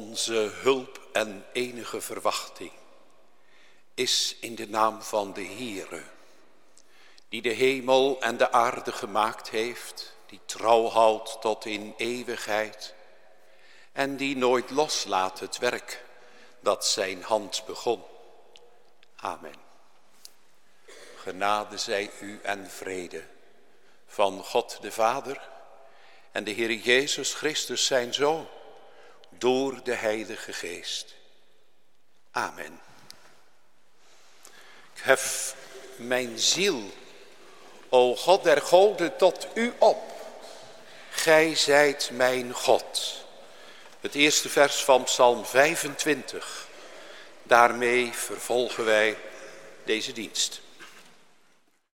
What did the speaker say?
Onze hulp en enige verwachting is in de naam van de Heere, die de hemel en de aarde gemaakt heeft, die trouw houdt tot in eeuwigheid en die nooit loslaat het werk dat zijn hand begon. Amen. Genade zij u en vrede van God de Vader en de Heer Jezus Christus zijn Zoon door de Heilige Geest. Amen. Ik hef mijn ziel, o God der goden, tot u op. Gij zijt mijn God. Het eerste vers van Psalm 25. Daarmee vervolgen wij deze dienst.